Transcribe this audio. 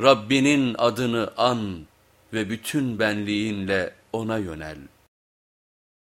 Rabbinin adını an ve bütün benliğinle ona yönel.